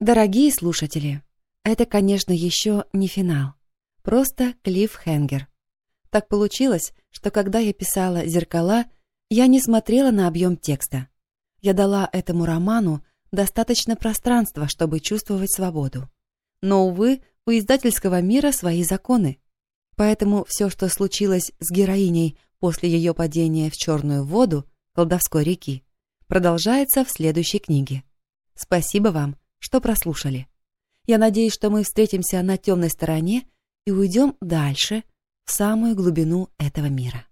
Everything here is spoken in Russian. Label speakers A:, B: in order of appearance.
A: Дорогие слушатели, это, конечно, еще не финал. Просто клиффхенгер. Так получилось, что когда я писала «Зеркала», я не смотрела на объем текста. Я дала этому роману достаточно пространства, чтобы чувствовать свободу. Но, увы, у издательского мира свои законы. Поэтому все, что случилось с героиней после ее падения в черную воду колдовской реки, продолжается в следующей книге. Спасибо вам, что прослушали. Я надеюсь, что мы встретимся на темной стороне и уйдем дальше, в самую глубину этого мира.